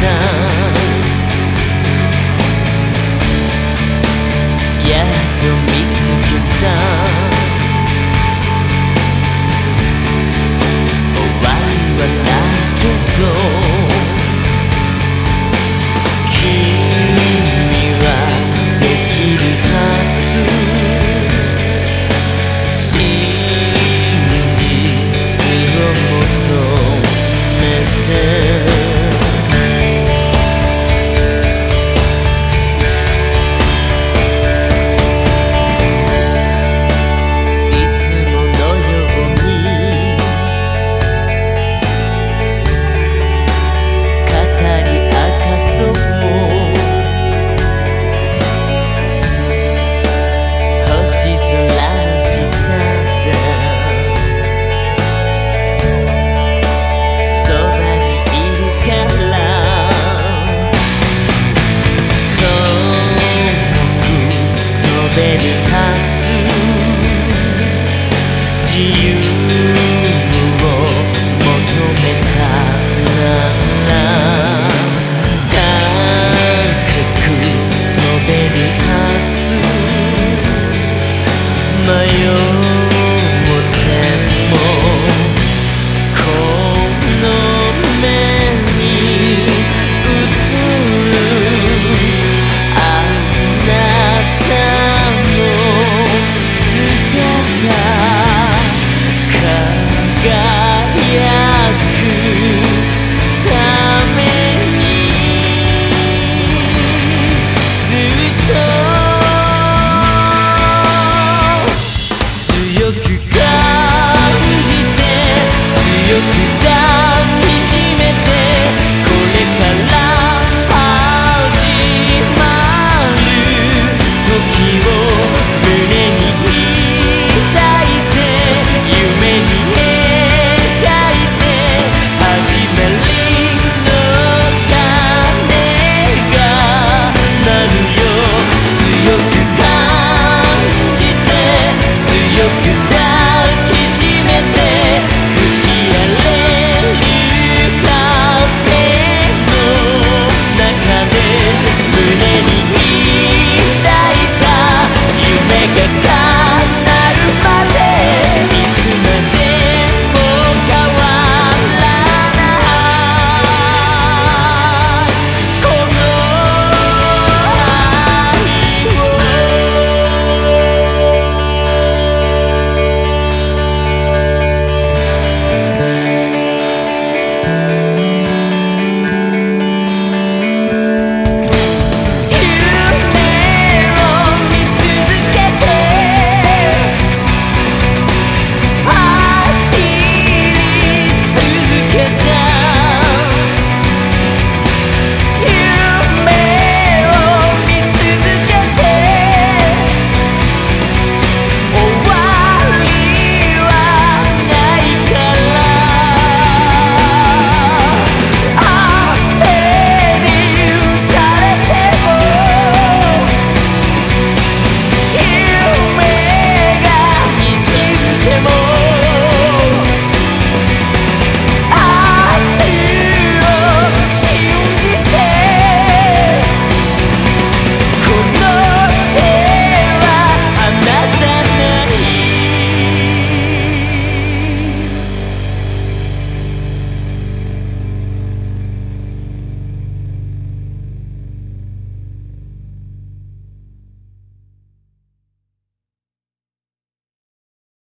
Yeah. 自由を求めたら高く飛べるはず。迷うが嫌